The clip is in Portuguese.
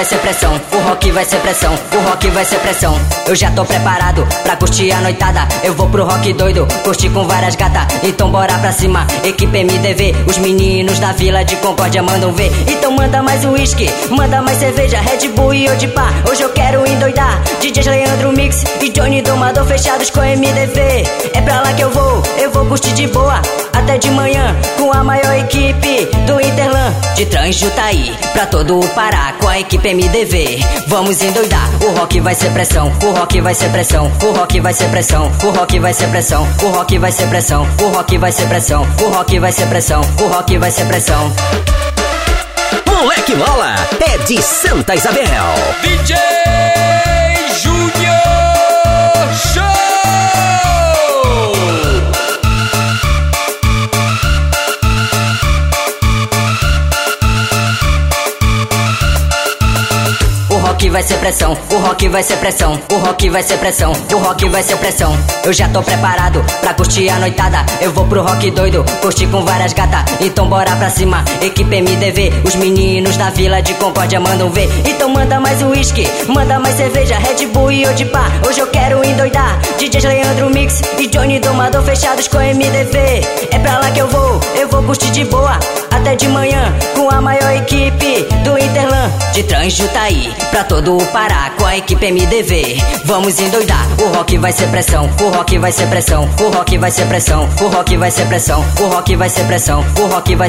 vai ser pressão, o rock vai ser pressão, o rock vai ser pressão. Eu já tô preparado pra curtir a noitada. Eu vou pro rock doido, curtir com várias gatas. Então bora pra cima, equipe MDV. Os meninos da vila de Concórdia mandam ver. Então manda mais uísque, manda mais cerveja, Red Bull e Odipá. Hoje eu quero endoidar. DJs Leandro Mix e Johnny Domador fechados com MDV. É pra lá que eu vou, eu vou curtir de boa. Até de manhã, com a maior equipe do Interlan. De Transjutaí pra todo o Pará, com a equipe MDV. Vamos endoidar, o rock vai ser pressão, o rock vai ser pressão, o rock vai ser pressão, o rock vai ser pressão, o rock vai ser pressão, o rock vai ser pressão, o rock vai ser pressão, o rock vai ser pressão. Moleque Mola é de Santa Isabel. DJ rock vai ser pressão, o rock vai ser pressão, o rock vai ser pressão, o rock vai ser pressão. Eu já tô preparado pra curtir a noitada. Eu vou pro rock doido, curtir com várias gatas. Então bora pra cima, equipe MDV. Os meninos da vila de Concórdia mandam ver. Então manda mais uísque, manda mais cerveja, Red Bull e Odipá. Hoje eu quero endoidar. DJs Leandro Mix e Johnny Domador fechados com MDV. É pra lá que eu vou, eu vou curtir de boa. Até de manhã, com a maior equipe. De Transjutaí pra todo o Pará, com a equipe MDV. Vamos endoidar, o rock vai ser pressão, o rock vai ser pressão, o rock vai ser pressão, o rock vai ser pressão, o rock vai ser pressão, o rock vai